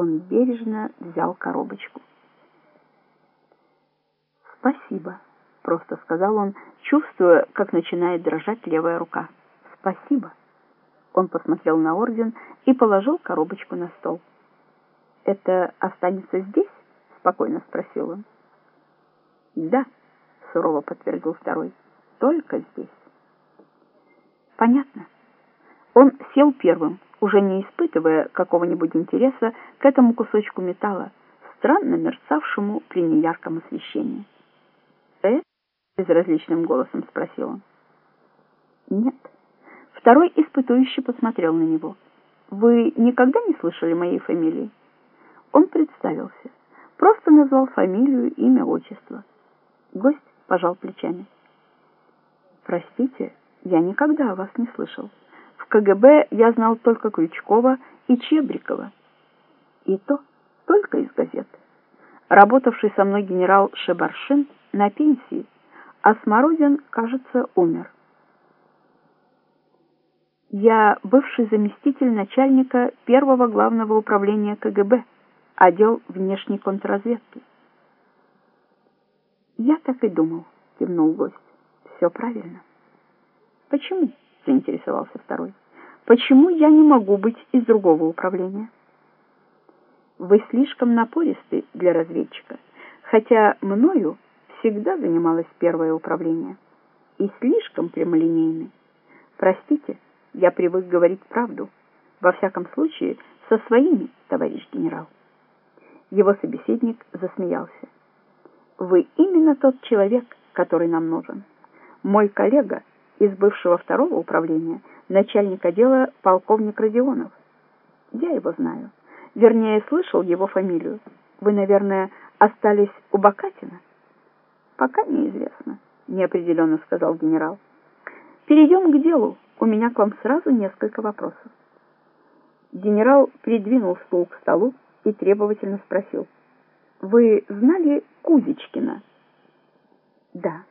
Он бережно взял коробочку. «Спасибо», — просто сказал он, чувствуя, как начинает дрожать левая рука. «Спасибо». Он посмотрел на орден и положил коробочку на стол. «Это останется здесь?» — спокойно спросил он. «Да», — сурово подтвердил второй, — «только здесь». «Понятно». Он сел первым, уже не испытывая какого-нибудь интереса к этому кусочку металла, странно мерцавшему при неярком освещении. «Э?» — безразличным голосом спросил он. «Нет». Второй испытующий посмотрел на него. «Вы никогда не слышали моей фамилии?» Он представился. Просто назвал фамилию, имя, отчество. Гость пожал плечами. «Простите, я никогда о вас не слышал. КГБ я знал только Крючкова и Чебрикова. И то только из газет. Работавший со мной генерал Шебаршин на пенсии, а Смородин, кажется, умер. Я бывший заместитель начальника первого главного управления КГБ, отдел внешней контрразведки. Я так и думал, кивнул гость. Все правильно. Почему? Заинтересовался второй. Почему я не могу быть из другого управления? Вы слишком напористы для разведчика, хотя мною всегда занималось первое управление. И слишком прямолинейны. Простите, я привык говорить правду. Во всяком случае, со своими, товарищ генерал. Его собеседник засмеялся. Вы именно тот человек, который нам нужен. Мой коллега из бывшего второго управления, начальник отдела полковник Родионов. Я его знаю. Вернее, слышал его фамилию. Вы, наверное, остались у Бакатина? Пока неизвестно, неопределенно сказал генерал. Перейдем к делу. У меня к вам сразу несколько вопросов. Генерал придвинул стул к столу и требовательно спросил. Вы знали Кузичкина? Да.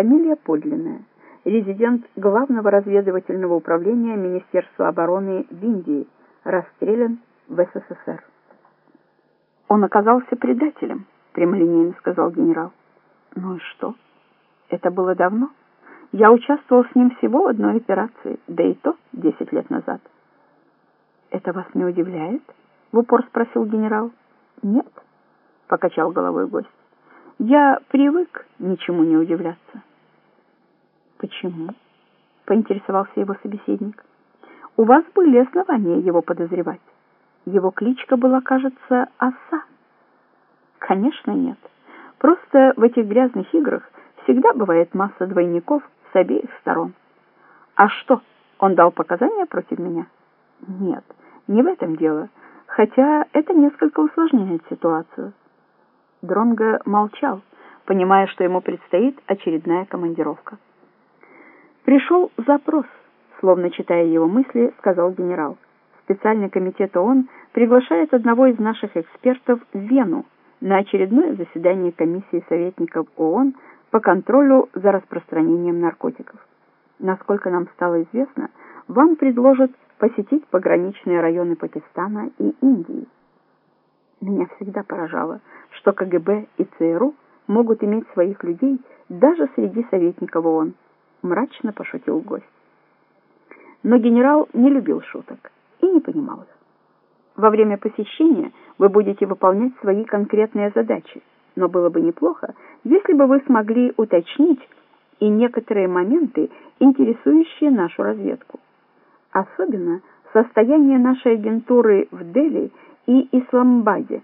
Фамилия подлинная. Резидент Главного разведывательного управления Министерства обороны в Индии, расстрелян в СССР. Он оказался предателем, прямолинейно сказал генерал. Ну и что? Это было давно? Я участвовал с ним всего в одной операции, да и то десять лет назад. Это вас не удивляет? В упор спросил генерал. Нет, покачал головой гость. Я привык ничему не удивляться. Почему? Поинтересовался его собеседник. У вас были основания его подозревать. Его кличка была, кажется, Оса. Конечно, нет. Просто в этих грязных играх всегда бывает масса двойников с обеих сторон. А что, он дал показания против меня? Нет, не в этом дело, хотя это несколько усложняет ситуацию. Дронго молчал, понимая, что ему предстоит очередная командировка. Пришел запрос, словно читая его мысли, сказал генерал. Специальный комитет ООН приглашает одного из наших экспертов в Вену на очередное заседание комиссии советников ООН по контролю за распространением наркотиков. Насколько нам стало известно, вам предложат посетить пограничные районы Пакистана и Индии. Меня всегда поражало, что КГБ и ЦРУ могут иметь своих людей даже среди советников ООН, мрачно пошутил гость. Но генерал не любил шуток и не понимал их. Во время посещения вы будете выполнять свои конкретные задачи, но было бы неплохо, если бы вы смогли уточнить и некоторые моменты, интересующие нашу разведку. Особенно состояние нашей агентуры в Дели и Исламабаде.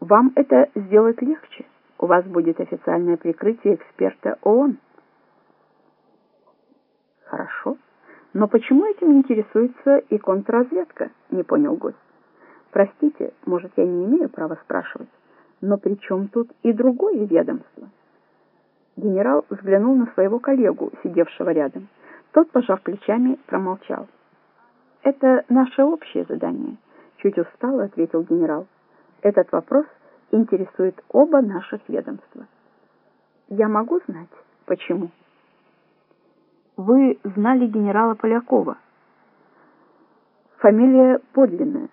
Вам это сделать легче. У вас будет официальное прикрытие эксперта ООН. Хорошо. Но почему этим интересуется и контрразведка? Не понял гость. Простите, может, я не имею права спрашивать. Но при чем тут и другое ведомство? Генерал взглянул на своего коллегу, сидевшего рядом. Тот, пожав плечами, промолчал. «Это наше общее задание», — чуть устало ответил генерал. «Этот вопрос интересует оба наших ведомства». «Я могу знать, почему?» «Вы знали генерала Полякова». Фамилия подлинная.